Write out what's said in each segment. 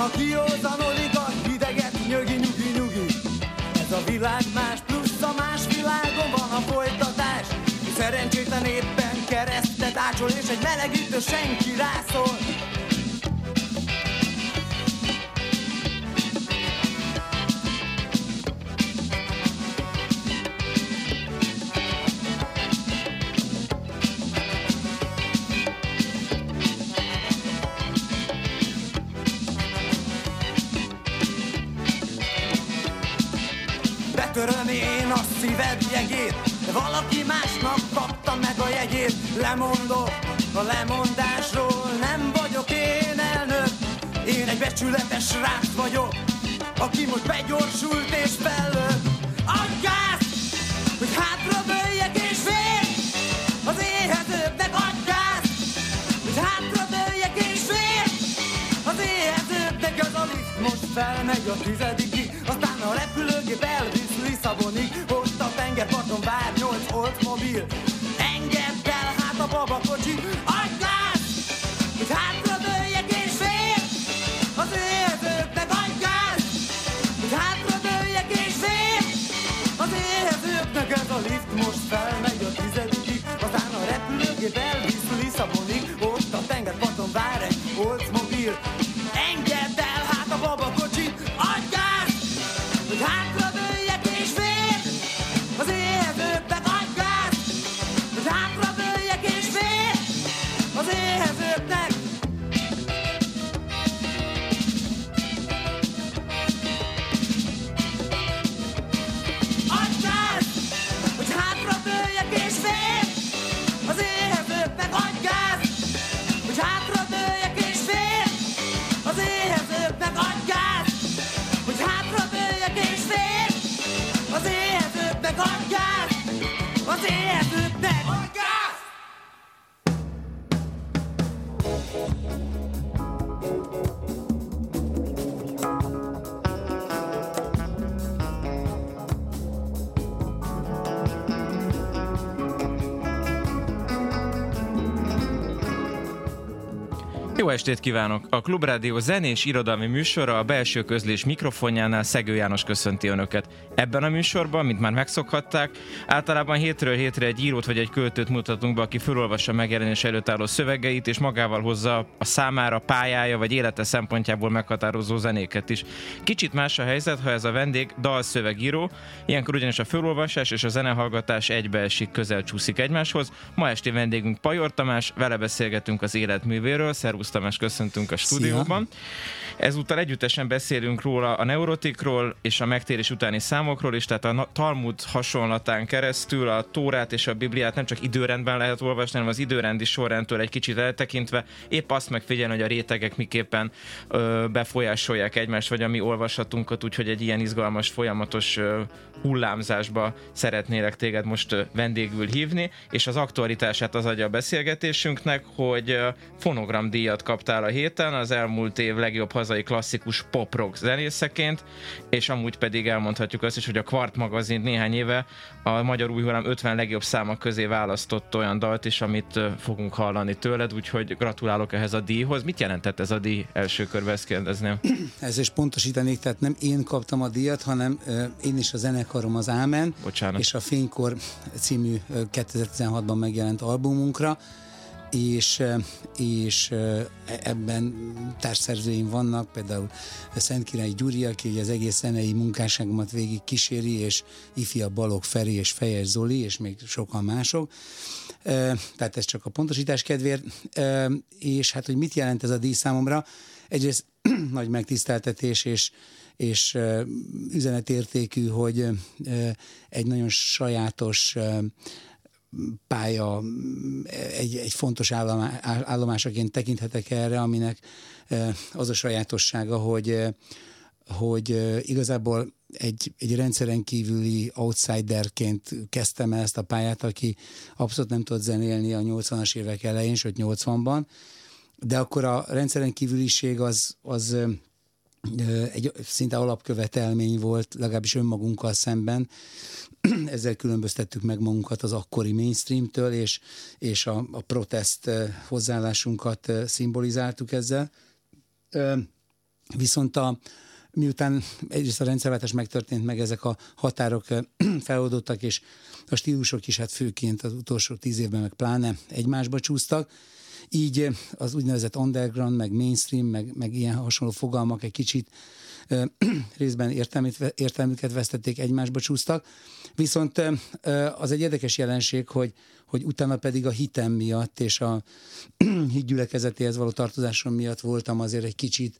ha kiózanodik a hideget nyögi, nyugi, nyugi. Ez a világ más plusz a más világon van a folytatás. Szerencsétlen éppen keresztet ácsol És egy melegítő senki rászól Betöröm én a szíved jegét. De valaki másnak kapta meg a jegyét Lemondok a lemondásról Nem vagyok én elnök. Én egy becsületes srác vagyok Aki most begyorsult és fellök Adj gáz, hogy hátra bőjek és fél Az éhezőknek adj gáz, hogy hátra bőjek és fél Az éhezőknek az a most felmegy a tizedikig Lisszabonig Ott a tengerparton vár nyolc oldsmobil Engedd el hát a babakocsi gáz, hogy hátra dőljek és fél! Az éhezőknek adj gáz, hogy hátra dőljek és fél! Az éhezőknek ez a lift most felmegy a tizedikig Aztán a repülőgép elvisz Lisszabonig Ott a tengerparton vár egy oldsmobil estét kívánok! A Klubrádió zenés irodalmi műsora a belső közlés mikrofonjánál Szegő János köszönti Önöket. Ebben a műsorban, mint már megszokhatták, általában hétről hétre egy írót vagy egy költőt mutatunk be, aki felolvassa megjelenés előtt álló szövegeit, és magával hozza a számára, pályája vagy élete szempontjából meghatározó zenéket is. Kicsit más a helyzet, ha ez a vendég dalszövegíró, ilyenkor ugyanis a felolvasás és a zenehallgatás egybeesik, közel csúszik egymáshoz. Ma esti vendégünk Pajor Tamás, vele beszélgetünk az életművéről. Szervusz Tamás, köszöntünk a stúdióban. Ezúttal együttesen beszélünk róla a neurotikról és a megtérés utáni számokról is, tehát a Talmud hasonlatán keresztül a Tórát és a Bibliát nem csak időrendben lehet olvasni, hanem az időrendi sorrendtől egy kicsit eltekintve. Épp azt megfigyelni, hogy a rétegek miképpen ö, befolyásolják egymást, vagy a mi olvasatunkat, úgyhogy egy ilyen izgalmas, folyamatos ö, hullámzásba szeretnélek téged most vendégül hívni, és az aktualitását az adja a beszélgetésünknek, hogy ö, fonogramdíjat kaptál a héten, az elmúlt év legjobb hazai klasszikus pop-rock zenészeként, és amúgy pedig elmondhatjuk azt is, hogy a Kvart magazin néhány éve a Magyar Új Hullám 50 legjobb számok közé választott olyan dalt is, amit fogunk hallani tőled, úgyhogy gratulálok ehhez a díjhoz. Mit jelentett ez a díj első körben, ezt kérdezném? Ez is pontosítanék, tehát nem én kaptam a díjat, hanem én is a zenekarom az Ámen, Bocsánat. és a Fénykor című ö, 2016-ban megjelent albumunkra. És, és ebben társszerzőim vannak, például Szent Király Gyuri, aki az egész zenei munkásságomat végig kíséri, és ifja Balog Feri és Fejes Zoli, és még sokan mások. Tehát ez csak a pontosítás kedvéért. És hát, hogy mit jelent ez a díj számomra? Egyrészt nagy megtiszteltetés, és, és üzenetértékű, hogy egy nagyon sajátos pálya egy, egy fontos állomásaként tekinthetek erre, aminek az a sajátossága, hogy, hogy igazából egy, egy rendszeren kívüli outsiderként kezdtem ezt a pályát, aki abszolút nem tudott zenélni a 80-as évek elején, sőt 80-ban, de akkor a rendszeren kívüliség az, az egy szinte alapkövetelmény volt, legalábbis önmagunkkal szemben. Ezzel különböztettük meg magunkat az akkori mainstreamtől, és, és a, a protest hozzáállásunkat szimbolizáltuk ezzel. Viszont a, miután egyrészt a rendszerváltás megtörtént, meg ezek a határok feloldottak, és a stílusok is hát főként az utolsó tíz évben meg pláne egymásba csúsztak, így az úgynevezett underground, meg mainstream, meg, meg ilyen hasonló fogalmak egy kicsit részben értelmüket vesztették, egymásba csúsztak. Viszont az egy érdekes jelenség, hogy, hogy utána pedig a hitem miatt és a hídgyülekezetéhez való tartozásom miatt voltam azért egy kicsit,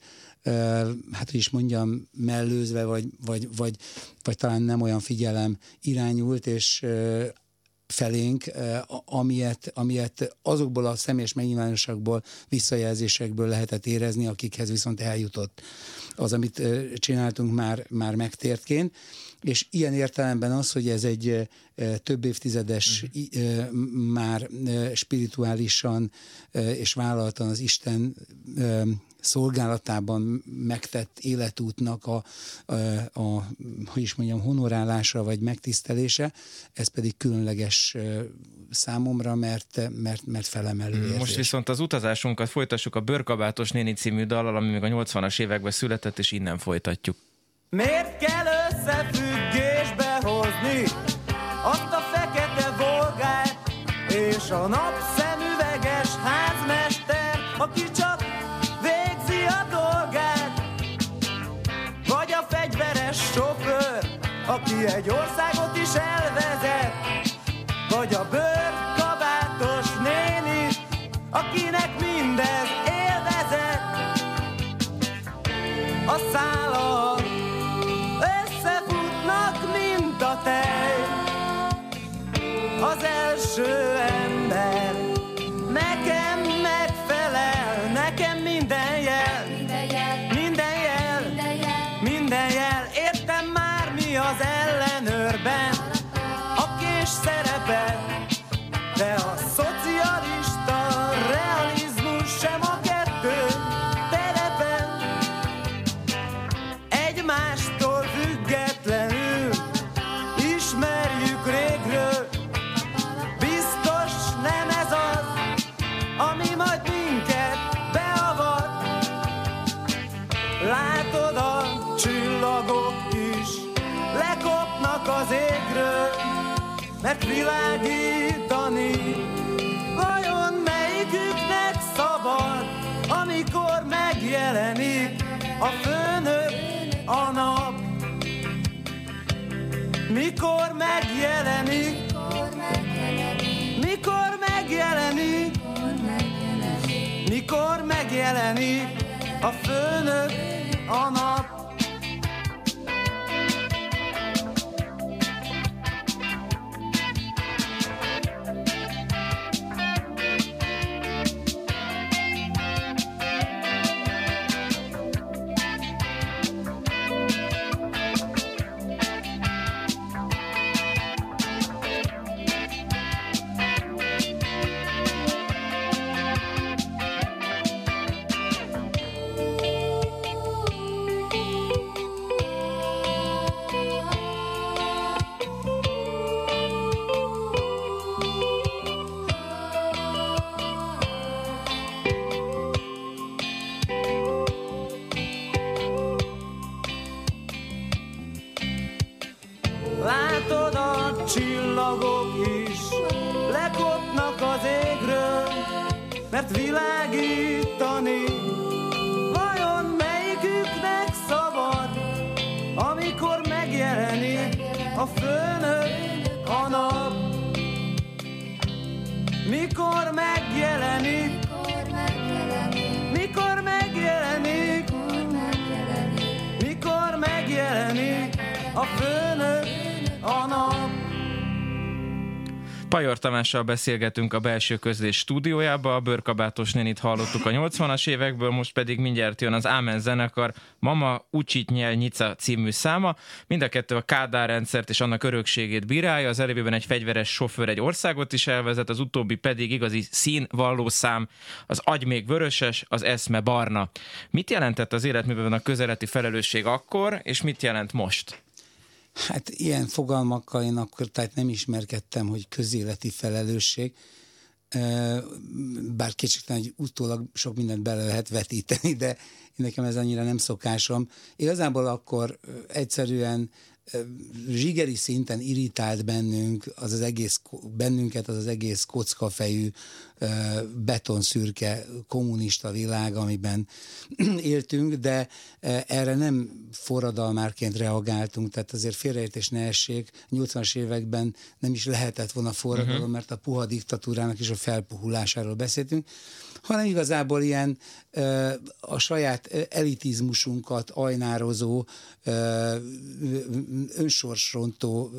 hát hogy is mondjam, mellőzve, vagy, vagy, vagy, vagy talán nem olyan figyelem irányult, és felénk, amilyet, amilyet azokból a személyes megnyilvánosságból, visszajelzésekből lehetett érezni, akikhez viszont eljutott az, amit csináltunk már, már megtértként és ilyen értelemben az, hogy ez egy több évtizedes, uh-huh. már spirituálisan és vállaltan az Isten szolgálatában megtett életútnak a, a, a hogy is mondjam, honorálása vagy megtisztelése, ez pedig különleges számomra, mert, mert, mert felemelő érzés. Most viszont az utazásunkat folytassuk a Bőrkabátos néni című dallal, ami még a 80-as években született, és innen folytatjuk. Miért kell összefüggésbe hozni azt a fekete volgát és a napszemüveges házmester, aki csak aki világítani. Vajon melyiküknek szabad, amikor megjelenik a főnök a nap. Mikor megjelenik, mikor megjelenik, mikor megjelenik a főnök a nap mert világítani Vajon melyiküknek szabad Amikor megjelenik a főnök a nap? Mikor megjelenik? Mikor megjelenik? Mikor megjelenik a főnök Pajor Tamással beszélgetünk a belső közlés stúdiójába, a bőrkabátos nénit hallottuk a 80-as évekből, most pedig mindjárt jön az Ámen zenekar Mama Ucsit Nyel Nyica című száma. Mind a kettő a Kádár rendszert és annak örökségét bírálja, az előbben egy fegyveres sofőr egy országot is elvezet, az utóbbi pedig igazi színvalló szám, az agy még vöröses, az eszme barna. Mit jelentett az életműben a közeleti felelősség akkor, és mit jelent most? Hát ilyen fogalmakkal én akkor tehát nem ismerkedtem, hogy közéleti felelősség, bár kétségtelen, hogy utólag sok mindent bele lehet vetíteni, de nekem ez annyira nem szokásom. Igazából akkor egyszerűen zsigeri szinten irritált bennünk, az az egész, bennünket az az egész kockafejű, betonszürke kommunista világ, amiben éltünk, de erre nem forradalmárként reagáltunk, tehát azért félreértés ne essék. 80-as években nem is lehetett volna forradalom, uh-huh. mert a puha diktatúrának is a felpuhulásáról beszéltünk, hanem igazából ilyen a saját elitizmusunkat ajnározó, önsorsrontó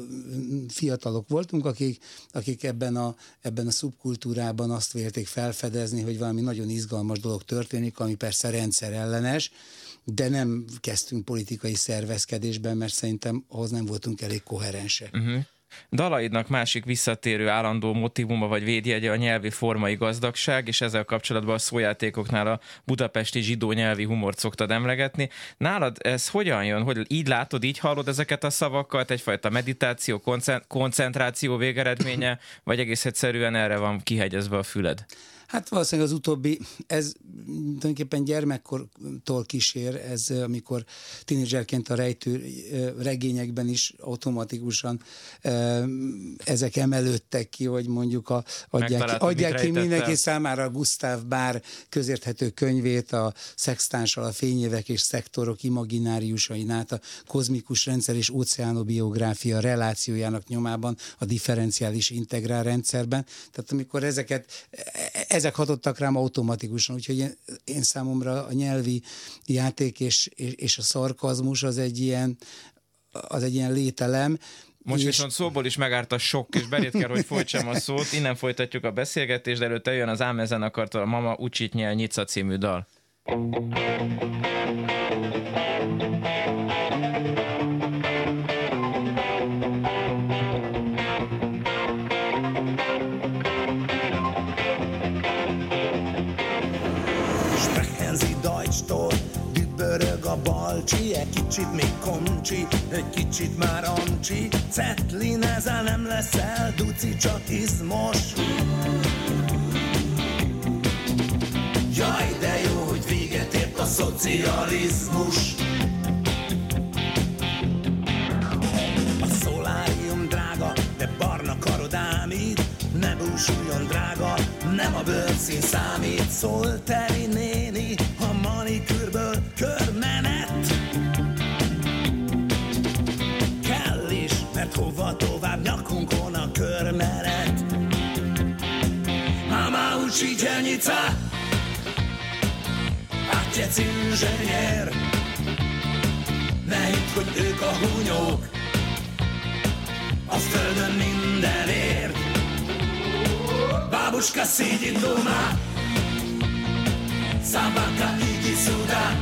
fiatalok voltunk, akik, akik ebben, a, ebben a szubkultúrában azt vélték felfedezni, hogy valami nagyon izgalmas dolog történik, ami persze rendszer ellenes, de nem kezdtünk politikai szervezkedésben, mert szerintem ahhoz nem voltunk elég koherensek. Uh-huh. Dalaidnak másik visszatérő állandó motivuma vagy védjegye a nyelvi formai gazdagság, és ezzel kapcsolatban a szójátékoknál a budapesti zsidó nyelvi humort szoktad emlegetni. Nálad ez hogyan jön? Hogy így látod, így hallod ezeket a szavakat? Egyfajta meditáció, koncentráció végeredménye, vagy egész egyszerűen erre van kihegyezve a füled? Hát valószínűleg az utóbbi, ez tulajdonképpen gyermekkortól kísér, ez amikor tínédzserként a rejtő regényekben is automatikusan ezek emelődtek ki, hogy mondjuk a, adják, ki, adják ki mindenki számára Gustav Bár közérthető könyvét, a szextánssal a fényévek és szektorok imagináriusain át a kozmikus rendszer és óceánobiográfia relációjának nyomában a differenciális integrál rendszerben. Tehát amikor ezeket ezek hatottak rám automatikusan, úgyhogy én, én számomra a nyelvi játék és, és, és a szarkazmus az egy ilyen, az egy ilyen lételem, most és... viszont szóból is megárt a sok, és belét kell, hogy folytsam a szót. Innen folytatjuk a beszélgetést, de előtte jön az Ámezen akarta a Mama Ucsit nyel Nyica című dal. A balcsi, egy kicsit még komcsi, egy kicsit már amcsi, Cetlin ezzel nem leszel, duci csak izmos. Jaj, de jó, hogy véget ért a szocializmus. A szolárium drága, de barna karod ne búsuljon drága, nem a bőrszín számít, szól néni, Uczycielnica, átjec inzsenier. Ne hidd, hogy ők a hunyók, a földön mindenért. Babuška sidi doma, Szabaka így szudá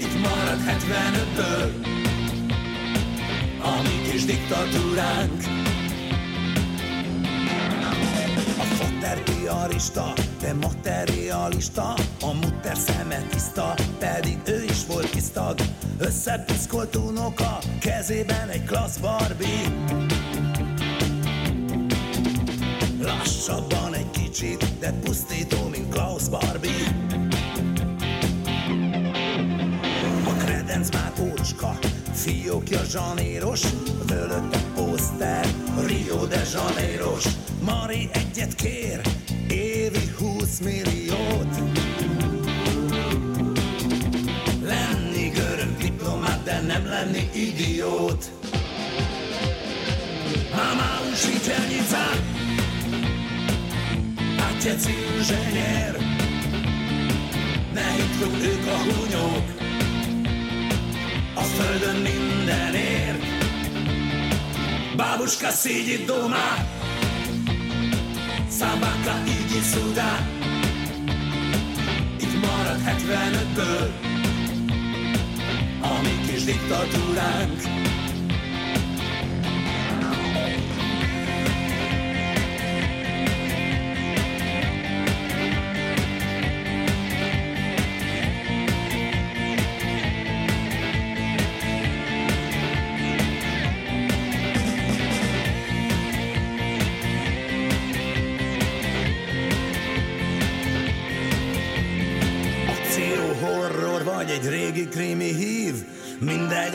Itt marad 75-ből A mi kis diktatúránk A fotter piarista, de materialista A mutter szeme tiszta, pedig ő is volt tisztag. Összepiszkolt unoka, kezében egy klassz Barbie. Lassabban egy kicsit, de pusztító, mint Klaus Barbie. A kredenc már ócska, fiókja zsanéros Fölötte poszter, Rio de Janeiros Mari egyet kér, Évi 20 milliót. Lenni görög diplomát, de nem lenni idiót. Mama učiteljica, otec inženér, ne hogy ők a hunyók, a földön mindenért. Babuška sídi doma, Szabáka így szudá Itt marad 75-ből A mi kis diktatúránk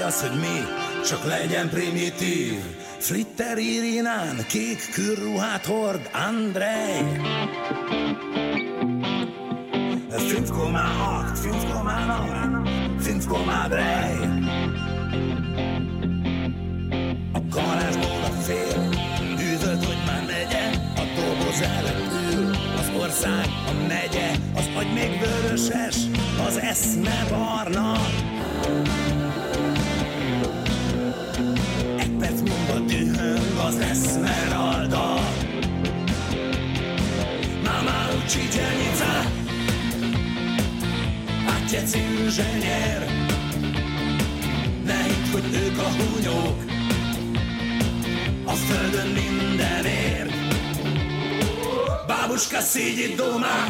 az, hogy mi, csak legyen primitív. Flitter Irinán, kék kürruhát hord Andrej. 5,8, 5,9, 5,3. A garázsból a fél, üvölt, hogy már megye, a doboz előtt ül, az ország, a megye, az agy még vöröses, az eszme barna. Az eszmeralda. Mama učiteljica, otec inženér. Ne hidd, hogy ők a hunyók, a földön mindenért. Babuška sídi doma,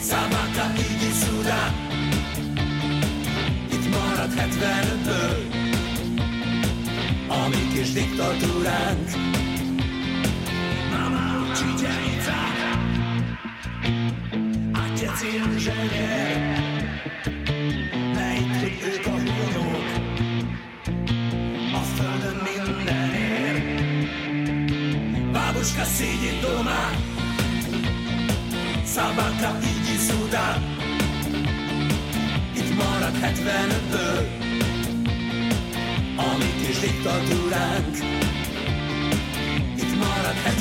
Szabáka így is szudá Itt marad 75-ből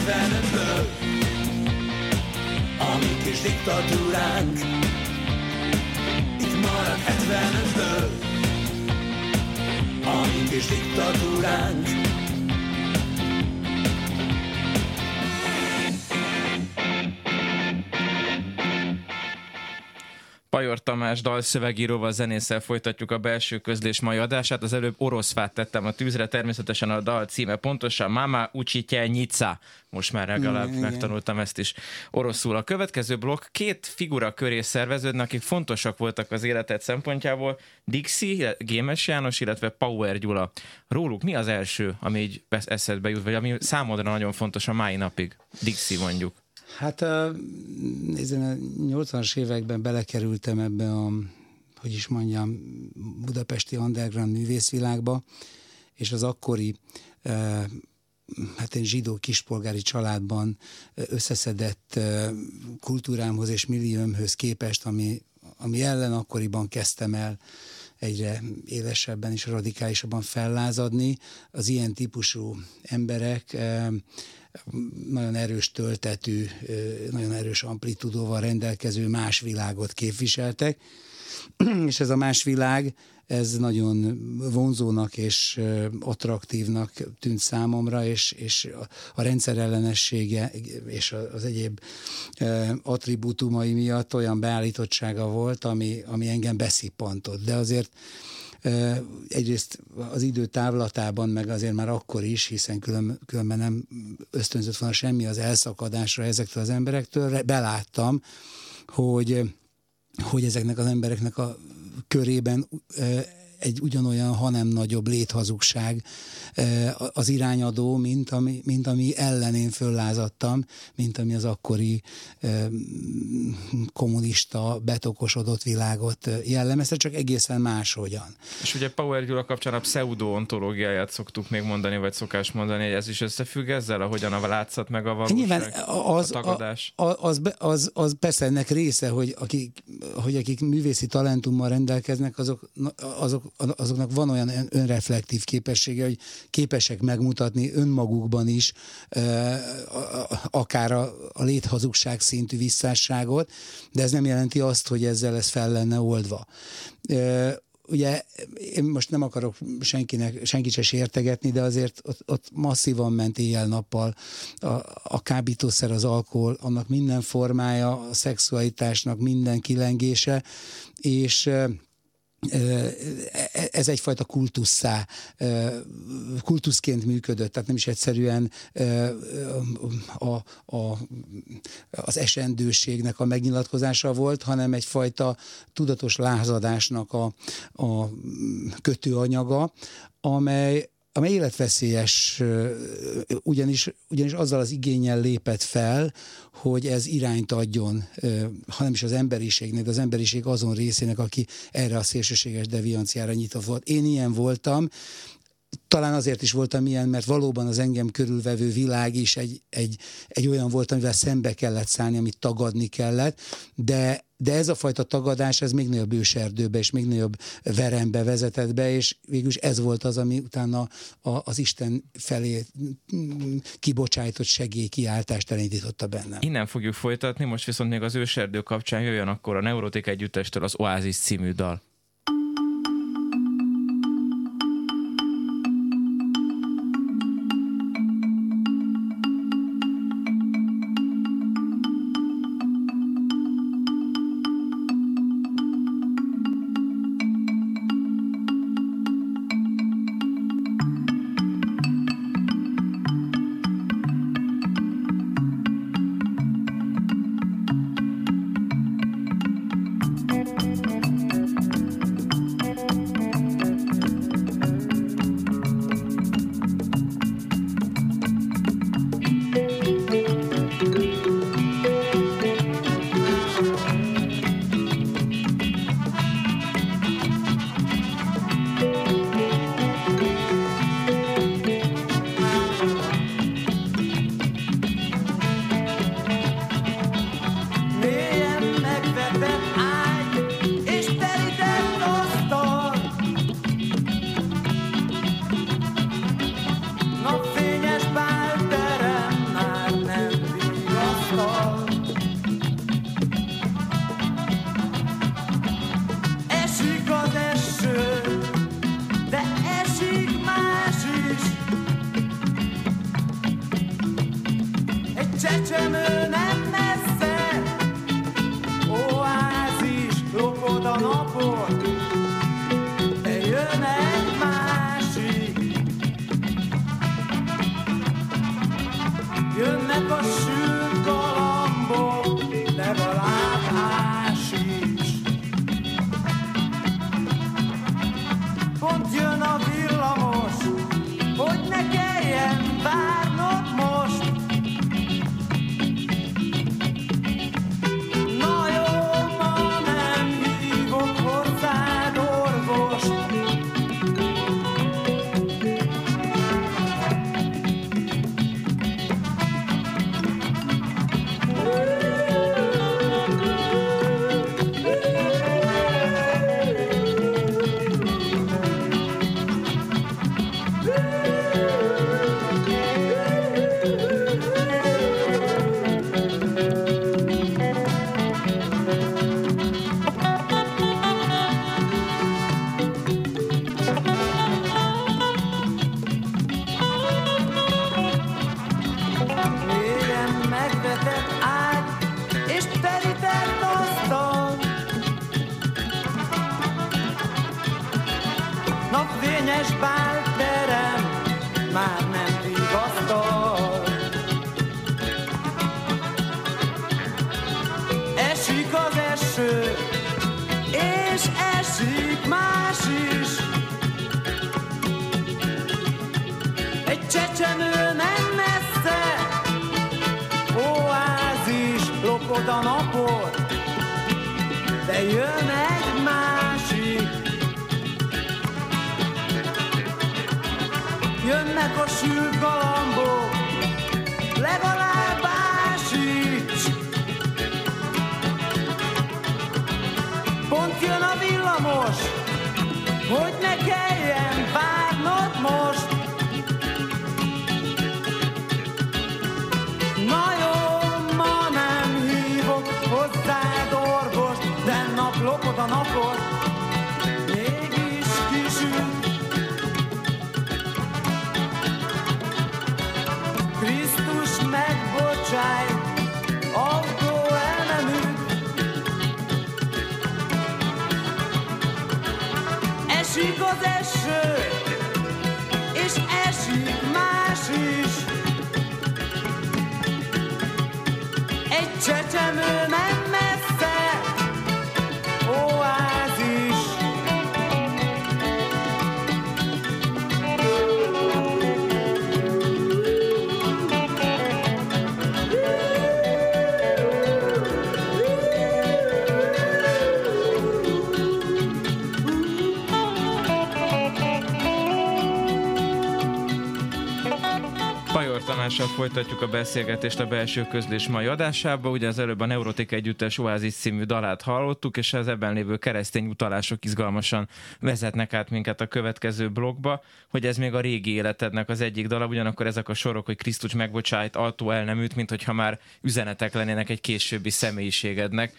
75-ből A mi kis diktatúránk. Itt marad 75-ből A mi kis diktatúránk Pajor Tamás dalszövegíróval, zenésszel folytatjuk a belső közlés mai adását. Az előbb orosz fát tettem a tűzre, természetesen a dal címe pontosan Mama Uchitje Nyica. Most már legalább Igen, megtanultam ezt is oroszul. A következő blokk két figura köré szerveződnek, akik fontosak voltak az életed szempontjából. Dixie, Gémes János, illetve Power Gyula. Róluk mi az első, ami így eszedbe jut, vagy ami számodra nagyon fontos a mai napig? Dixie mondjuk. Hát a, nézzen, a 80-as években belekerültem ebbe a, hogy is mondjam, budapesti underground művészvilágba, és az akkori hát én zsidó kispolgári családban összeszedett kultúrámhoz és milliómhöz képest, ami, ami ellen akkoriban kezdtem el egyre élesebben és radikálisabban fellázadni. Az ilyen típusú emberek nagyon erős töltetű, nagyon erős amplitudóval rendelkező más világot képviseltek, és ez a más világ, ez nagyon vonzónak és attraktívnak tűnt számomra, és, és a rendszer ellenessége és az egyéb attribútumai miatt olyan beállítottsága volt, ami, ami engem beszippantott. De azért egyrészt az idő távlatában, meg azért már akkor is, hiszen külön, különben nem ösztönzött volna semmi az elszakadásra ezektől az emberektől, beláttam, hogy, hogy ezeknek az embereknek a körében egy ugyanolyan, hanem nagyobb léthazugság az irányadó, mint ami, mint ami ellen én föllázadtam, mint ami az akkori kommunista, betokosodott világot jellemezte, csak egészen máshogyan. És ugye Power Gyula kapcsán a pseudo-ontológiáját szoktuk még mondani, vagy szokás mondani, hogy ez is összefügg ezzel, ahogyan a látszat meg a valóság, Nyilván az, a tagadás? A, az, az, az persze ennek része, hogy akik, hogy akik művészi talentummal rendelkeznek, azok, azok, azoknak van olyan önreflektív képessége, hogy képesek megmutatni önmagukban is akár a, léthazugság szintű visszásságot, de ez nem jelenti azt, hogy ezzel ez fel lenne oldva. Ugye én most nem akarok senkinek, senkit se sértegetni, de azért ott, ott masszívan ment éjjel-nappal a, a kábítószer, az alkohol, annak minden formája, a szexualitásnak minden kilengése, és ez egyfajta kultusszá, kultuszként működött, tehát nem is egyszerűen a, a, az esendőségnek a megnyilatkozása volt, hanem egyfajta tudatos lázadásnak a, a kötőanyaga, amely amely életveszélyes, ugyanis, ugyanis azzal az igényel lépett fel, hogy ez irányt adjon, hanem is az emberiségnek, az emberiség azon részének, aki erre a szélsőséges devianciára nyitott volt. Én ilyen voltam, talán azért is voltam ilyen, mert valóban az engem körülvevő világ is egy, egy, egy olyan volt, amivel szembe kellett szállni, amit tagadni kellett, de, de ez a fajta tagadás, ez még nagyobb őserdőbe és még nagyobb verembe vezetett be, és végülis ez volt az, ami utána a, az Isten felé kibocsájtott segélykiáltást elindította bennem. Innen fogjuk folytatni, most viszont még az őserdő kapcsán jöjjön akkor a Neurotik Együttestől az Oázis című dal. Hogy ne kelljen várnod most. Na jó, ma nem hívok hozzád orvost, de nap lopod a napot, Pajor Tamással folytatjuk a beszélgetést a belső közlés mai adásába. Ugye az előbb a Neurotik Együttes Oázis című dalát hallottuk, és az ebben lévő keresztény utalások izgalmasan vezetnek át minket a következő blogba, hogy ez még a régi életednek az egyik dala, ugyanakkor ezek a sorok, hogy Krisztus megbocsájt, altó el nem üt, mint hogyha már üzenetek lennének egy későbbi személyiségednek.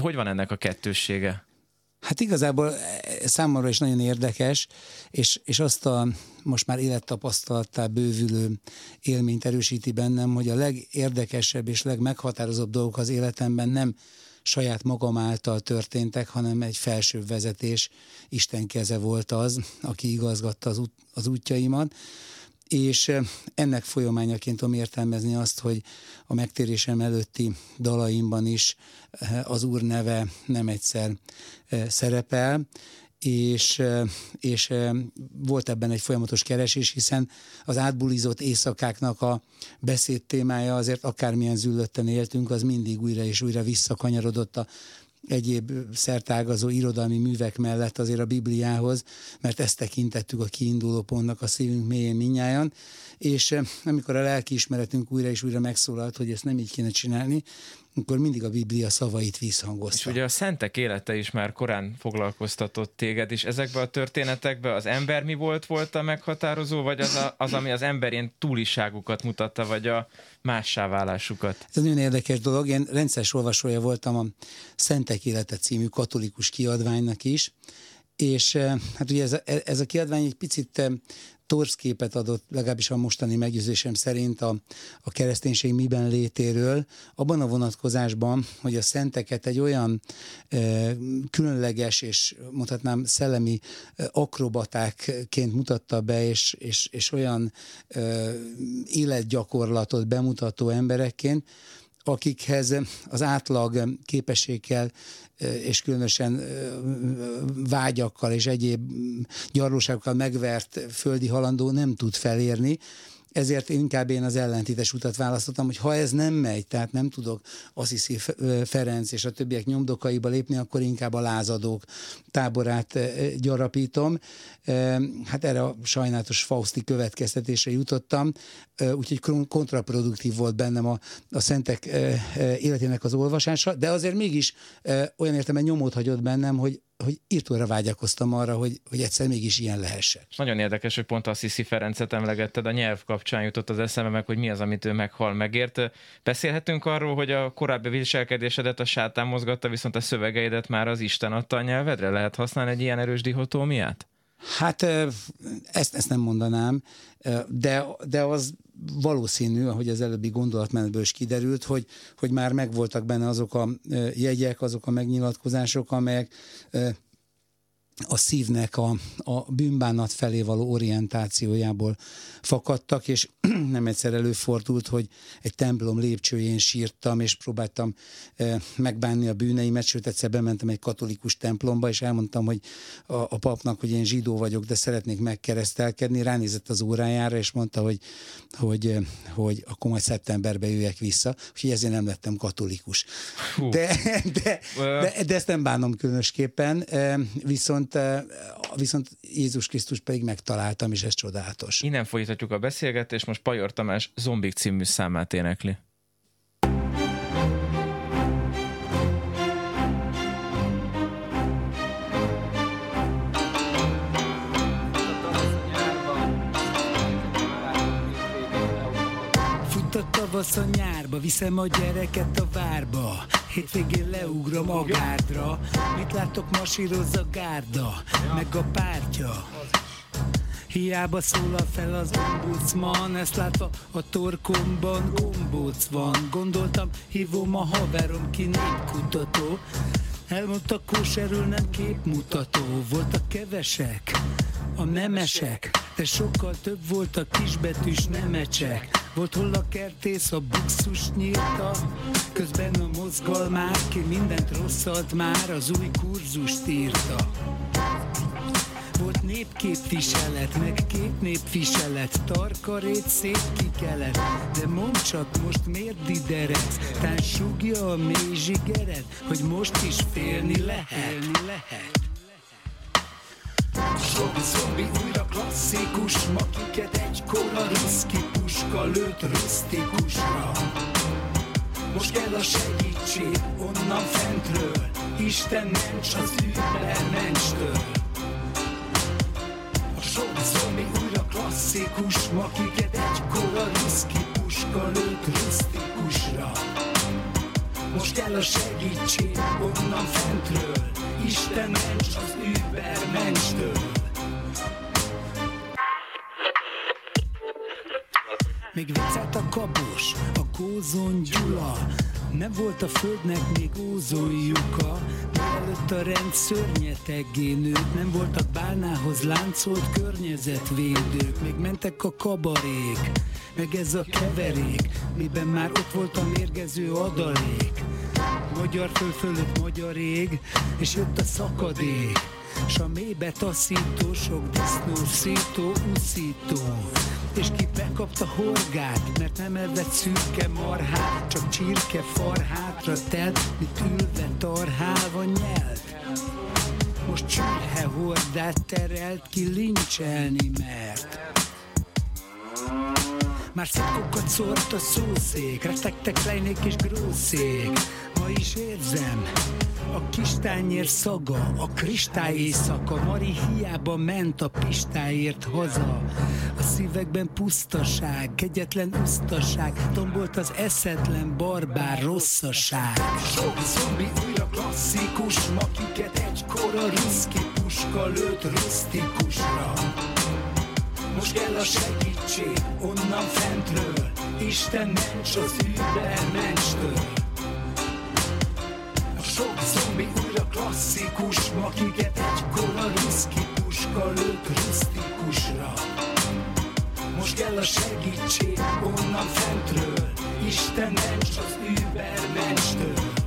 Hogy van ennek a kettőssége? Hát igazából eh, számomra is nagyon érdekes, és, és azt a most már élettapasztalattá bővülő élményt erősíti bennem, hogy a legérdekesebb és legmeghatározóbb dolgok az életemben nem saját magam által történtek, hanem egy felsőbb vezetés, Isten keze volt az, aki igazgatta az, út, az útjaimat, és eh, ennek folyamányaként tudom értelmezni azt, hogy a megtérésem előtti dalaimban is eh, az Úr neve nem egyszer eh, szerepel, és, és volt ebben egy folyamatos keresés, hiszen az átbulizott éjszakáknak a beszéd témája azért akármilyen züllötten éltünk, az mindig újra és újra visszakanyarodott a egyéb szertágazó irodalmi művek mellett azért a Bibliához, mert ezt tekintettük a kiinduló pontnak a szívünk mélyén minnyáján, és amikor a lelkiismeretünk újra és újra megszólalt, hogy ezt nem így kéne csinálni, akkor mindig a Biblia szavait visszhangozta. És ugye a szentek élete is már korán foglalkoztatott téged, és ezekben a történetekben az ember mi volt volt a meghatározó, vagy az, a, az ami az emberén túliságukat mutatta, vagy a mássá válásukat? Ez nagyon érdekes dolog. Én rendszeres olvasója voltam a Szentek élete című katolikus kiadványnak is, és hát ugye ez a, ez a kiadvány egy picit torszképet adott, legalábbis a mostani meggyőzésem szerint a, a kereszténység miben létéről, abban a vonatkozásban, hogy a szenteket egy olyan e, különleges és mondhatnám szellemi e, akrobatákként mutatta be, és, és, és olyan e, életgyakorlatot bemutató emberekként, akikhez az átlag képességgel és különösen vágyakkal és egyéb gyarlóságokkal megvert földi halandó nem tud felérni, ezért inkább én az ellentétes utat választottam, hogy ha ez nem megy, tehát nem tudok Assisi Ferenc és a többiek nyomdokaiba lépni, akkor inkább a lázadók táborát gyarapítom. Hát erre a sajnálatos Fausti következtetésre jutottam, úgyhogy kontraproduktív volt bennem a, a szentek életének az olvasása, de azért mégis olyan értelemben nyomot hagyott bennem, hogy hogy írtóra vágyakoztam arra, hogy, hogy egyszer mégis ilyen lehessen. Nagyon érdekes, hogy pont a Sziszi Ferencet emlegetted, a nyelv kapcsán jutott az eszembe meg, hogy mi az, amit ő meghal megért. Beszélhetünk arról, hogy a korábbi viselkedésedet a sátán mozgatta, viszont a szövegeidet már az Isten adta a nyelvedre? Lehet használni egy ilyen erős dihotómiát? Hát ezt, ezt nem mondanám, de, de az valószínű, ahogy az előbbi gondolatmenetből is kiderült, hogy, hogy már megvoltak benne azok a jegyek, azok a megnyilatkozások, amelyek a szívnek a, a bűnbánat felé való orientációjából fakadtak, és nem egyszer előfordult, hogy egy templom lépcsőjén sírtam, és próbáltam e, megbánni a bűneimet, sőt egyszer bementem egy katolikus templomba, és elmondtam, hogy a, a papnak, hogy én zsidó vagyok, de szeretnék megkeresztelkedni, ránézett az órájára, és mondta, hogy, hogy, hogy akkor majd szeptemberben jöjjek vissza, úgyhogy ezért nem lettem katolikus. De, de, de, de ezt nem bánom különösképpen, viszont, viszont Jézus Krisztus pedig megtaláltam, és ez csodálatos. Innen folytatjuk a beszélgetést, most Pajor Tamás Zombik című számát énekli. tavasz a nyárba, viszem a gyereket a várba Hétvégén leugrom a gárdra Mit látok, masíroz a gárda Meg a pártja Hiába szólal fel az ombudsman, ezt látva a torkomban gombóc van. Gondoltam, hívom a haverom, ki népkutató. Elmondta, kóserül nem képmutató, voltak kevesek, a nemesek, de sokkal több volt a kisbetűs nemecsek. Volt hol a kertész, a buxus nyírta, közben a mozgalmár, ki mindent rosszat már, az új kurzust írta volt népképviselet, meg két népviselet, tarkarét szép kikelet, de mondd csak most miért dideredsz, tán sugja a mély zsigered, hogy most is félni lehet. Félni lehet. Zombi, zombi, újra klasszikus Makiket egykor a riszki puska lőtt rustikusra Most kell a segítség onnan fentről Isten ments az übermentstől A zombi, zombi, újra klasszikus Makiket egykor a riszki puska lőtt rustikusra most kell a segítség onnan fentről. Isten ments az übermentstől Még viccelt a kabos, a kózon Gyula. Nem volt a földnek még ózonjuka Mielőtt a rend szörnyeteggé nőtt Nem voltak bálnához láncolt környezetvédők. Még mentek a kabarék Meg ez a keverék Miben már ott volt a mérgező adalék Magyar föl fölött magyar ég És jött a szakadék S a mélybe taszító Sok disznó szító, uszító és ki bekapta horgát, mert nem evett szürke marhát, csak csirke farhátra telt, mit ülve tarhálva nyelt. Most csürhe hordát terelt ki lincselni mert. Már szakkokat szórt a szószék, retektek lejnék és grószék. Ma is érzem, a kis tányér szaga, a kristály éjszaka, Mari hiába ment a pistáért haza. A szívekben pusztaság, kegyetlen usztaság, tombolt az eszetlen barbár rosszaság. Sok zombi újra klasszikus, makiket egykor a ruszki puska lőtt rustikusra. Most kell a segítség onnan fentről, Isten ments az übermentstől sok zombi újra klasszikus Makiket egykor a riszki puska lőtt rustikusra. Most kell a segítség onnan fentről. Isten ments az übermentstől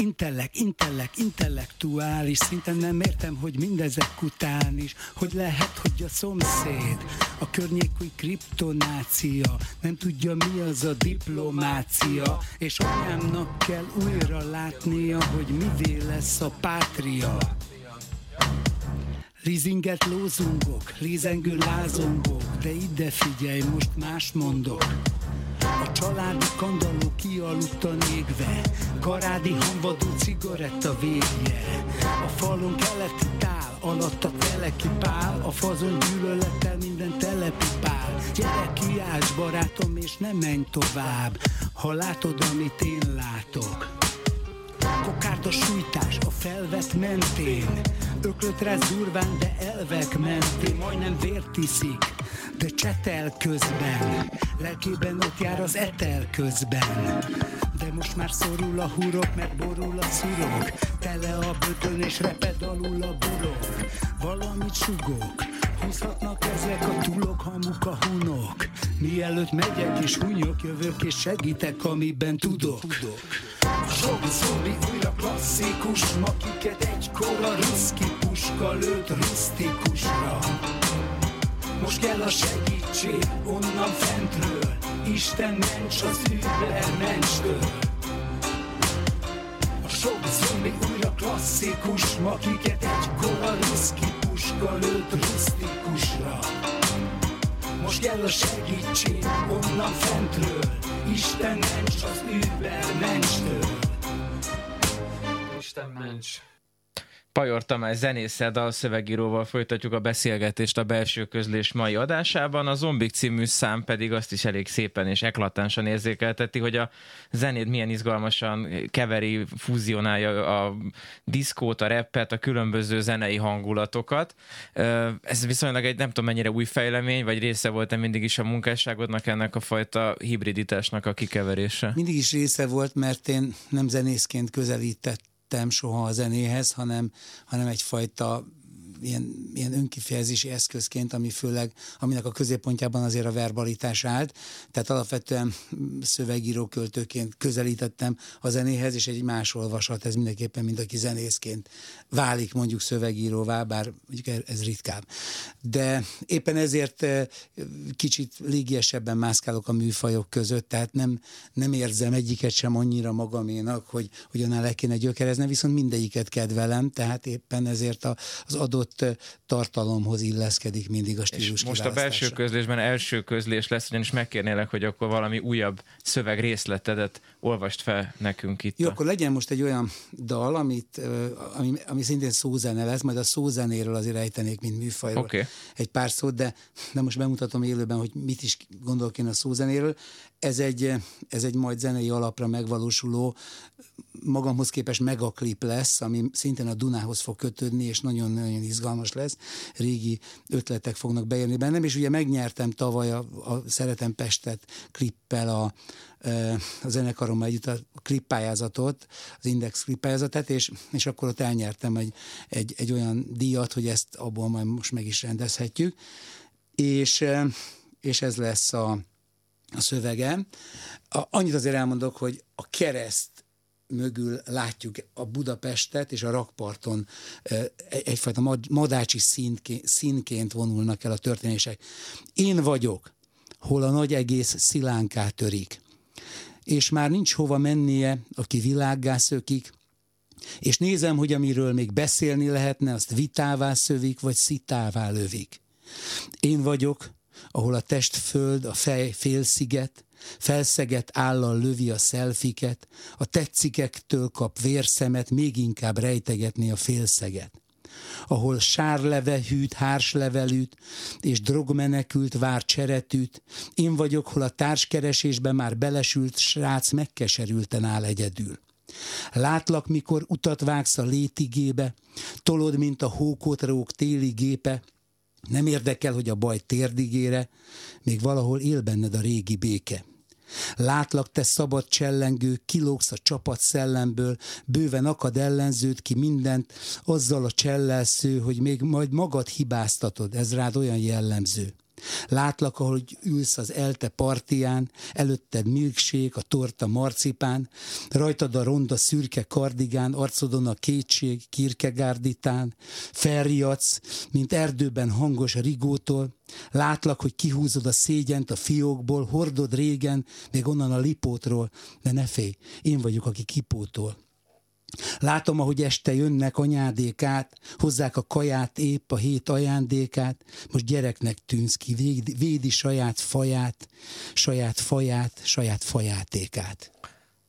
Intellek, intellek, intellektuális Szinten nem értem, hogy mindezek után is Hogy lehet, hogy a szomszéd A környék új kriptonácia Nem tudja mi az a diplomácia És anyámnak kell újra látnia Hogy mivé lesz a pátria. Leasinget lózungok, lézengő lázongok De ide figyelj, most más mondok a családi kandalló kialudta égve Karádi hanvadó cigaretta végje A falon keleti tál Alatta teleki pál. A fazon gyűlölettel minden telepi pál. Gyere kiállsz barátom és nem menj tovább. Ha látod amit én látok. Kokárda sújtás a felvett mentén Öklöt rá durván, de elvek mentén Majdnem vért iszik de csetel közben. Lelkében ott jár az etel közben De most már szorul a hurok, mert borul a szurok. Tele a bötön és reped alul a borok Valamit sugok, húzhatnak ezek a tulok, hamuk a hunok. Mielőtt megyek és hunyok, jövök és segítek, amiben tudok, tudok. Sok zombi újra klasszikus, makiket egykor a ruszki puska lőtt rusztikusra most kell a segítség onnan fentről Isten ments az übermentstől A sok zombi újra klasszikus Makiket egykor a ruszki puska lőtt rusztikusra most kell a segítség onnan fentről. Isten ments az übermentstől Isten ments Pajor Tamás zenésszel, dalszövegíróval folytatjuk a beszélgetést a belső közlés mai adásában. A Zombik című szám pedig azt is elég szépen és eklatánsan érzékelteti, hogy a zenéd milyen izgalmasan keveri, fúzionálja a diszkót, a rappet, a különböző zenei hangulatokat. Ez viszonylag egy nem tudom mennyire új fejlemény, vagy része volt-e mindig is a munkásságodnak ennek a fajta hibriditásnak a kikeverése? Mindig is része volt, mert én nem zenészként közelített kötöttem soha a zenéhez, hanem, hanem egyfajta ilyen, ilyen önkifejezési eszközként, ami főleg, aminek a középpontjában azért a verbalitás állt. Tehát alapvetően szövegíró költőként közelítettem a zenéhez, és egy más olvasat, ez mindenképpen, mint aki zenészként válik mondjuk szövegíróvá, bár mondjuk ez ritkább. De éppen ezért eh, kicsit légiesebben mászkálok a műfajok között, tehát nem, nem érzem egyiket sem annyira magaménak, hogy, hogy annál le kéne gyökerezni, viszont mindegyiket kedvelem, tehát éppen ezért az adott adott tartalomhoz illeszkedik mindig a stílus És most a belső közlésben első közlés lesz, ugyanis megkérnélek, hogy akkor valami újabb szöveg részletedet olvast fel nekünk itt. Jó, a... akkor legyen most egy olyan dal, amit, ami, ami szintén szózene lesz, majd a szózenéről azért ejtenék, mint műfajról okay. egy pár szót, de, de most bemutatom élőben, hogy mit is gondolok én a szózenéről. Ez egy, ez egy majd zenei alapra megvalósuló, magamhoz képest megaklip lesz, ami szintén a Dunához fog kötődni, és nagyon-nagyon izgalmas lesz. Régi ötletek fognak bejönni bennem, és ugye megnyertem tavaly a, a Szeretem Pestet klippel a, a zenekarommal együtt a klippályázatot, az Index klippályázatát, és, és akkor ott elnyertem egy, egy, egy olyan díjat, hogy ezt abból majd most meg is rendezhetjük. És, és ez lesz a, a szövege. A, annyit azért elmondok, hogy a kereszt mögül látjuk a Budapestet, és a rakparton egyfajta madácsi színként, színként vonulnak el a történések. Én vagyok, hol a nagy egész szilánkát törik, és már nincs hova mennie, aki világgá szökik, és nézem, hogy amiről még beszélni lehetne, azt vitává szövik, vagy szitává lövik. Én vagyok, ahol a testföld, a fej félsziget, felszegett állal lövi a szelfiket, a tetszikektől kap vérszemet, még inkább rejtegetni a félszeget ahol sárleve hűt, hárslevelűt, és drogmenekült vár cseretűt, én vagyok, hol a társkeresésbe már belesült srác megkeserülten áll egyedül. Látlak, mikor utat vágsz a létigébe, tolod, mint a hókotrók téli gépe, nem érdekel, hogy a baj térdigére, még valahol él benned a régi béke. Látlak, te szabad csellengő, kilógsz a csapat szellemből, bőven akad ellenződ ki mindent, azzal a csellelsző, hogy még majd magad hibáztatod, ez rád olyan jellemző. Látlak, ahogy ülsz az elte partiján, előtted milksék, a torta marcipán, rajtad a ronda szürke kardigán, arcodon a kétség, kirkegárditán, felriadsz, mint erdőben hangos rigótól, Látlak, hogy kihúzod a szégyent a fiókból, hordod régen, még onnan a lipótról, de ne félj, én vagyok, aki kipótol. Látom, ahogy este jönnek anyádékát, hozzák a kaját épp a hét ajándékát, most gyereknek tűnsz ki, védi, védi saját faját, saját faját, saját fajátékát.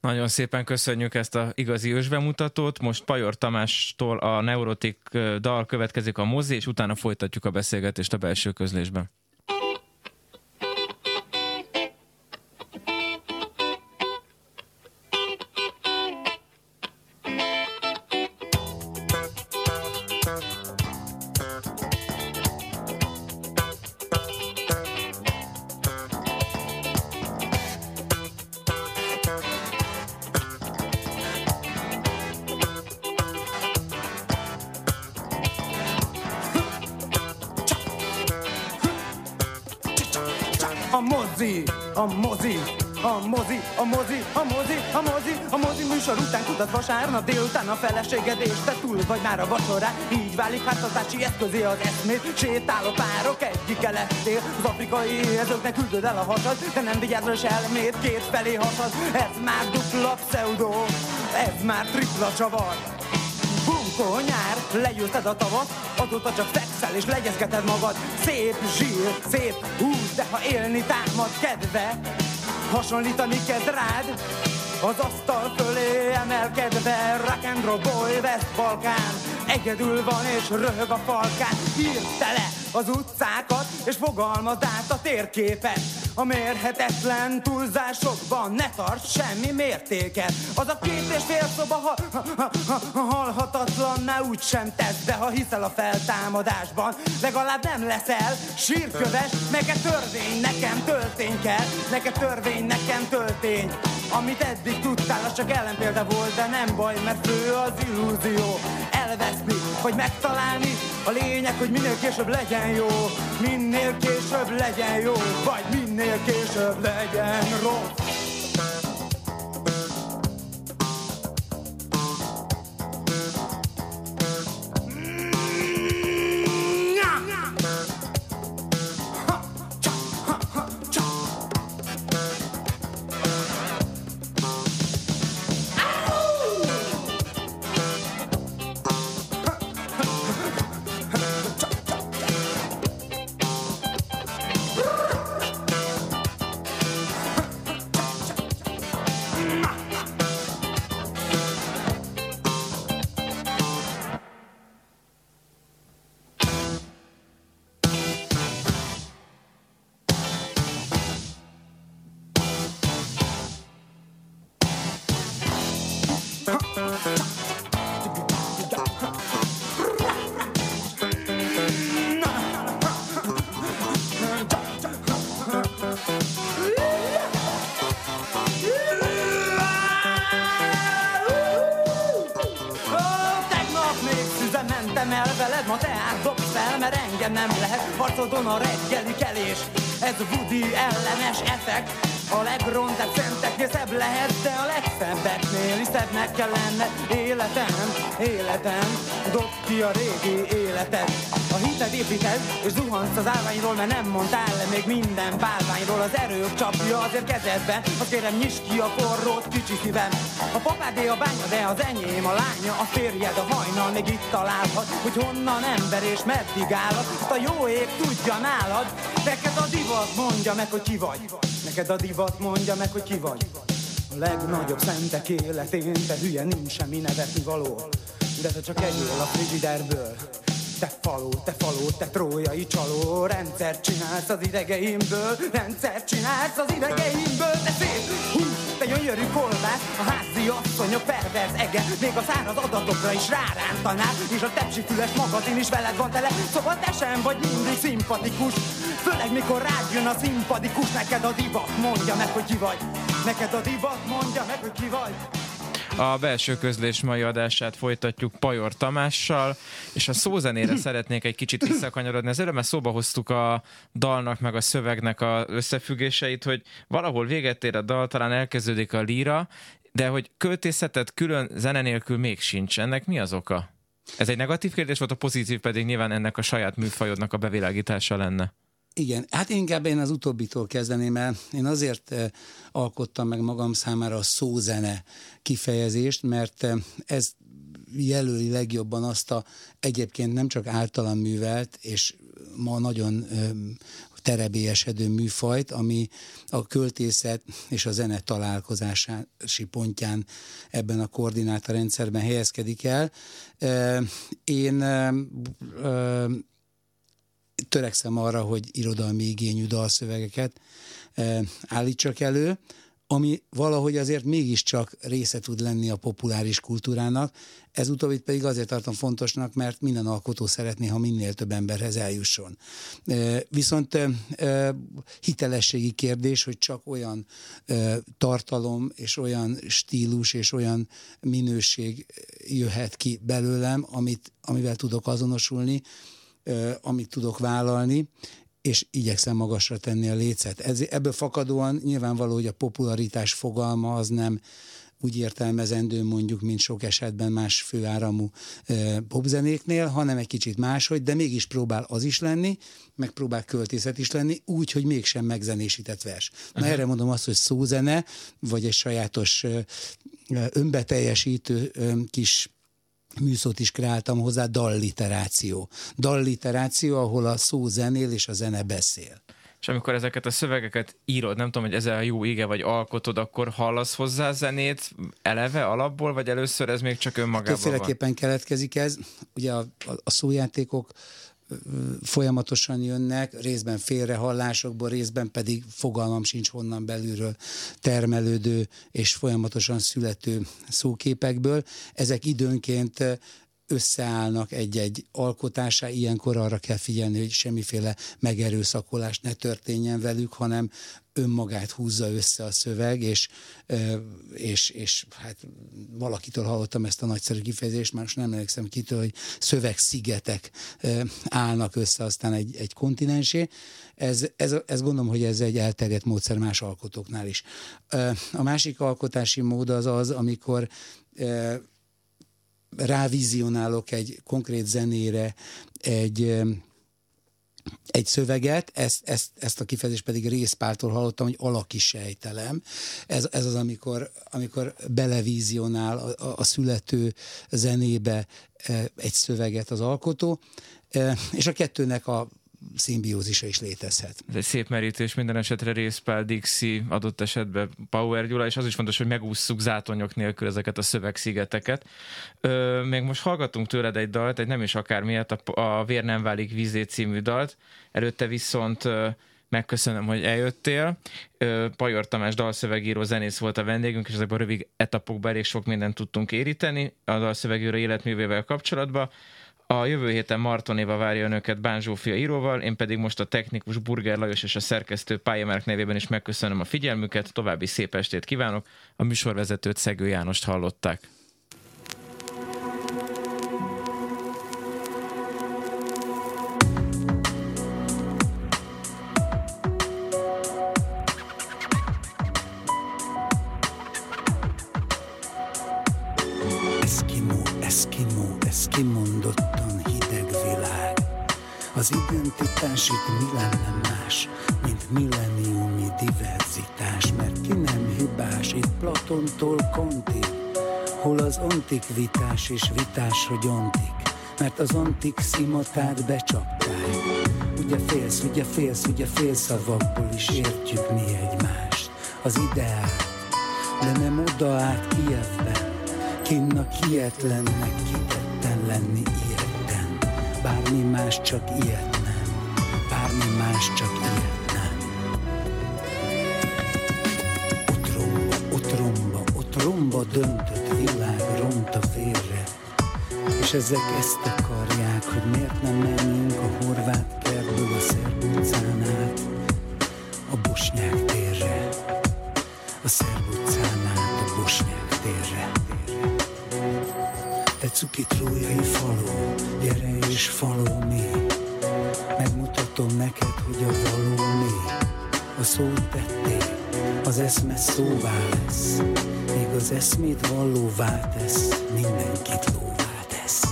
Nagyon szépen köszönjük ezt a igazi ősbemutatót. Most Pajor Tamástól a Neurotik dal következik a mozi, és utána folytatjuk a beszélgetést a belső közlésben. Kutat vasárnap délután a feleséged és te túl vagy már a vacsorá Így válik háztartási eszközé az eszmét. Sétáló párok egyik lettél Az afrikai ezőknek küldöd el a hasad De nem vigyázol és elmét két felé hasad. Ez már dupla pseudo, ez már tripla csavar. Bunkó nyár, legyőzted a tavat Azóta csak szexel és legyezgeted magad. Szép zsír, szép hús De ha élni támad kedve Hasonlítani kezd rád. Az asztal fölé emelkedve Rock and roll boy, West Balkán. Egyedül van és röhög a falkán. Írd az utcákat És fogalmazd át a térképet A mérhetetlen túlzásokban Ne tarts semmi mértéket. Az a két és fél szoba ha, ha, ha, ha, ha halhatatlanná úgy sem tesz De ha hiszel a feltámadásban. Legalább nem leszel sírköves Neked törvény, nekem töltény kell. Neked törvény, nekem töltény. Amit eddig tudtál, az csak ellenpélda volt De nem baj, mert fő az illúzió Elveszni, vagy megtalálni A lényeg, hogy minél később legyen jó. Minél később legyen jó Vagy minél később legyen rossz harcodon a reggeli kelés Ez Woody ellenes effekt. A legrontább szenteknél szebb lehet De a legszebbeknél is szebbnek kell lenne Életem, életem Dob ki a régi életet A hited építed és zuhansz az állványról Mert nem mondtál le még minden bálványról. Az erők csapja azért kezedbe Azt kérem nyisd ki a forrót kicsi szívem. A papádé a bánya, de az enyém a lánya A férjed a hajnal még itt találhat Hogy honnan ember és meddig állad Azt a jó ég tudja nálad. Neked a divat mondja meg, hogy ki vagy. Neked a divat mondja meg, hogy ki vagy. A legnagyobb szentek életén Te hülye nincs semmi nevetni való. De te csak egyél a frigiderből te faló, te faló, te trójai csaló. Rendszer csinálsz az idegeimből Rendszer csinálsz az idegeimből. Te szép hú, te gyönyörű kolbász A házi asszony, a pervers ege. Még a száraz adatokra is rárántanál És a tepsifüles magazin is veled van tele. Szóval te sem vagy mindig szimpatikus Főleg mikor rád jön a szimpatikus. Neked a divat mondja meg, hogy ki vagy. Neked a divat mondja meg, hogy ki vagy a belső közlés mai adását folytatjuk Pajor Tamással, és a szózenére szeretnék egy kicsit visszakanyarodni. Az mert szóba hoztuk a dalnak, meg a szövegnek a összefüggéseit, hogy valahol véget ér a dal, talán elkezdődik a líra, de hogy költészetet külön zene nélkül még sincs. Ennek mi az oka? Ez egy negatív kérdés volt, a pozitív pedig nyilván ennek a saját műfajodnak a bevilágítása lenne. Igen, hát inkább én az utóbbitól kezdeném el. Én azért eh, alkottam meg magam számára a szózene kifejezést, mert eh, ez jelöli legjobban azt a egyébként nem csak általam művelt, és ma nagyon eh, terebélyesedő műfajt, ami a költészet és a zene találkozási pontján ebben a koordináta rendszerben helyezkedik el. Én törekszem arra, hogy irodalmi igényű dalszövegeket e, állítsak elő, ami valahogy azért mégiscsak része tud lenni a populáris kultúrának. Ez utóbbit pedig azért tartom fontosnak, mert minden alkotó szeretné, ha minél több emberhez eljusson. E, viszont e, hitelességi kérdés, hogy csak olyan tartalom és olyan stílus és olyan minőség jöhet ki belőlem, amit, amivel tudok azonosulni, amit tudok vállalni. és igyekszem magasra tenni a lécet. Ez, ebből fakadóan nyilvánvaló, hogy a popularitás fogalma az nem úgy értelmezendő mondjuk, mint sok esetben más főáramú popzenéknél, hanem egy kicsit máshogy, de mégis próbál az is lenni, meg próbál költészet is lenni, úgy, hogy mégsem megzenésített vers. Na erre mondom azt, hogy szózene, vagy egy sajátos önbeteljesítő kis műszót is kreáltam hozzá, dalliteráció. Dalliteráció, ahol a szó zenél és a zene beszél és amikor ezeket a szövegeket írod, nem tudom, hogy ez a jó ége vagy alkotod, akkor hallasz hozzá zenét eleve, alapból, vagy először ez még csak önmagában Többféleképpen van? keletkezik ez. Ugye a, a, a szójátékok folyamatosan jönnek, részben félrehallásokból, részben pedig fogalmam sincs honnan belülről termelődő és folyamatosan születő szóképekből. Ezek időnként összeállnak egy-egy alkotásá, ilyenkor arra kell figyelni, hogy semmiféle megerőszakolás ne történjen velük, hanem önmagát húzza össze a szöveg, és, és, és hát valakitől hallottam ezt a nagyszerű kifejezést, már most nem emlékszem kitől, hogy szövegszigetek állnak össze aztán egy, egy kontinensé. Ez, ez, ez gondolom, hogy ez egy elterjedt módszer más alkotóknál is. A másik alkotási mód az az, amikor rávizionálok egy konkrét zenére egy, egy szöveget, ezt, ezt, ezt a kifejezést pedig részpáltól hallottam, hogy alaki sejtelem. Ez, ez az, amikor, amikor belevizionál a, a, a születő zenébe egy szöveget az alkotó, és a kettőnek a szimbiózisa is létezhet. Ez egy szép merítés, minden esetre Részpál, Dixi, adott esetben Power Gyula, és az is fontos, hogy megússzuk zátonyok nélkül ezeket a szövegszigeteket. Ö, még most hallgatunk tőled egy dalt, egy nem is akármilyet, a, a Vér nem válik vízé című dalt, előtte viszont ö, megköszönöm, hogy eljöttél. Pajor Tamás dalszövegíró zenész volt a vendégünk, és ezekben a rövid etapokban elég sok mindent tudtunk éríteni a dalszövegíró életművével kapcsolatban. A jövő héten Martonéva várja önöket Bán íróval, én pedig most a technikus Burger Lajos és a szerkesztő Pályamárk nevében is megköszönöm a figyelmüket, további szép estét kívánok, a műsorvezetőt Szegő Jánost hallották. Identitás itt mi lenne más, mint milleniumi diverzitás, mert ki nem hibás itt Platontól Konti, hol az antikvitás és vitás, hogy antik, mert az antik szimatát becsapták. Ugye félsz, ugye félsz, ugye félszavakból is értjük mi egymást, az ideál, de nem oda át Kievben, kinna kietlennek kitetten lenni Bármi más, csak ilyet. Bármi más, csak ilyet nem. Ott romba, ott döntött világ ronta félre. És ezek ezt akarják, hogy miért nem menjünk a horvát kertből a szerb utcán át, a bosnyák térre. A szerb utcán át, a bosnyák térre. Te cuki trójai falu, gyere és follow me Megmutatom neked, hogy a való A szót tették, az eszme szóvá lesz Míg az eszmét vallóvá tesz Mindenkit lóvá tesz.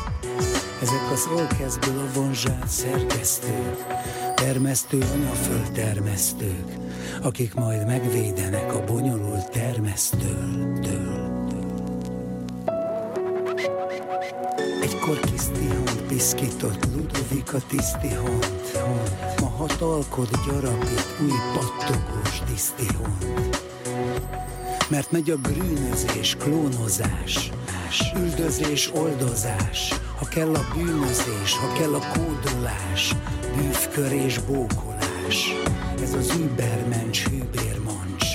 Ezek az orkeszből a vonzsát szerkesztők Termesztő anyaföld termesztők Akik majd megvédenek a bonyolult termesztől től. Egykor Kisztihont piszkított Ludovika tisztihont Ma hatalkod gyarapít új pattogós tisztihont Mert megy a grűnözés, klónozás Üldözés, oldozás. Ha kell a bűnözés, ha kell a kódolás Bűvkör és bókolás. Ez az übermencs, hűbérmancs.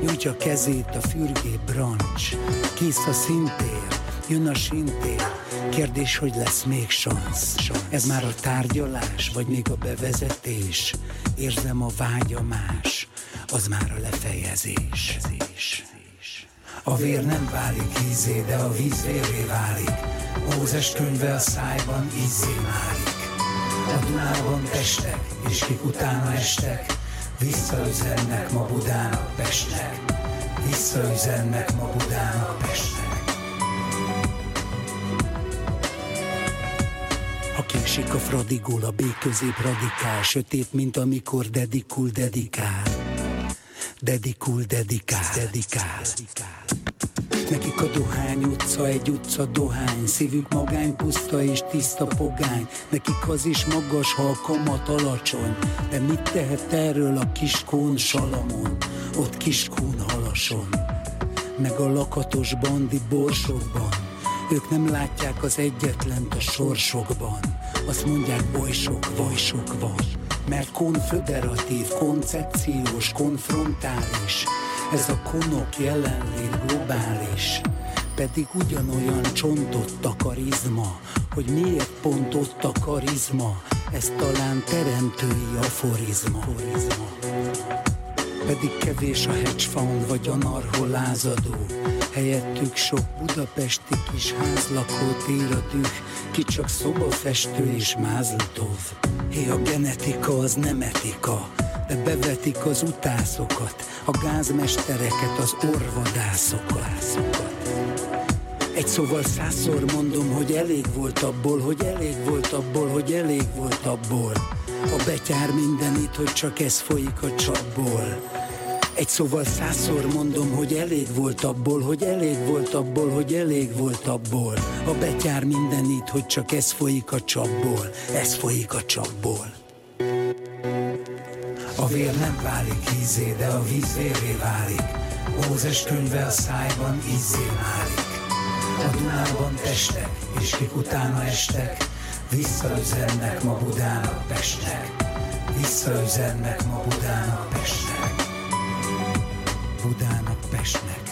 Nyújtja kezét a fürgé brancs. Kész a szintér, jön a sintér Kérdés, hogy lesz még szansz. Ez már a tárgyalás, vagy még a bevezetés? Érzem a vágyamás, az már a lefejezés. A vér nem válik ízé, de a víz véré válik. Mózes könyve a szájban ízé válik. A Dunában testek, és kik utána estek, visszaüzennek ma Budának Pestnek, visszaüzennek ma Budának Pestnek. Ha késik a fradigul, a B radikál, sötét, mint amikor dedikul, dedikál. Dedikul, dedikál, dedikál. Nekik a dohány utca, egy utca dohány Szívük magány, puszta és tiszta pogány. Nekik az is magas, ha a kamat alacsony. De mit tehet erről a kiskón salamon? Ott kiskón halason. Meg a lakatos bandi borsokban Ők nem látják az egyetlent a sorsokban. Azt mondják bolysok, vajsok van. Mert konföderatív, koncepciós, konfrontális. Ez a konok jelenlét globális, pedig ugyanolyan csontott a karizma, hogy miért pont ott a karizma, ez talán teremtői aforizma. Pedig kevés a hedge fund vagy a narholázadó, Helyettük sok budapesti kis a düh, ki csak szobafestő és mázltov. Hé, a genetika az nem etika, de bevetik az utászokat, a gázmestereket, az orvadászokat. Egy szóval százszor mondom, hogy elég volt abból, hogy elég volt abból, hogy elég volt abból. A betyár mindenit, hogy csak ez folyik a csapból. Egy szóval százszor mondom, hogy elég volt abból, hogy elég volt abból, hogy elég volt abból. A betyár mindenit, hogy csak ez folyik a csapból, ez folyik a csapból. A vér nem válik ízé, de a víz vérré válik. Mózes könyve a szájban ízé válik. A Dunában testek, és kik utána estek, visszaüzennek ma Budának Pestnek. Visszaüzennek ma Budának Pestnek. Budának Pestnek.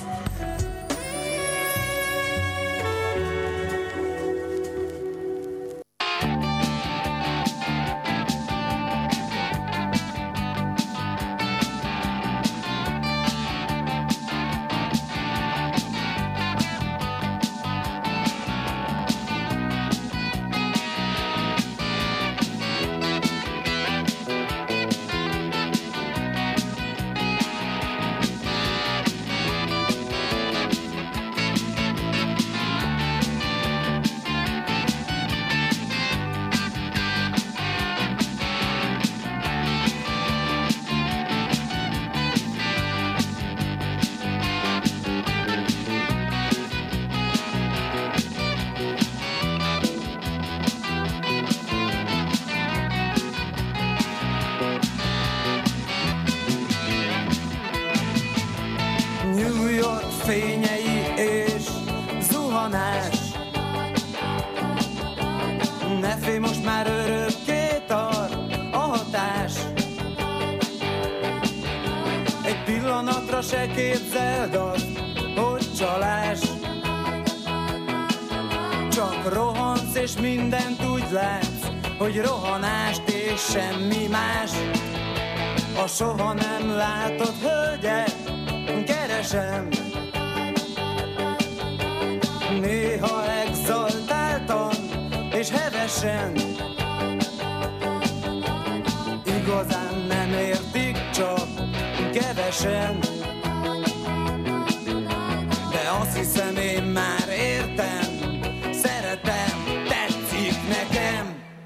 A soha nem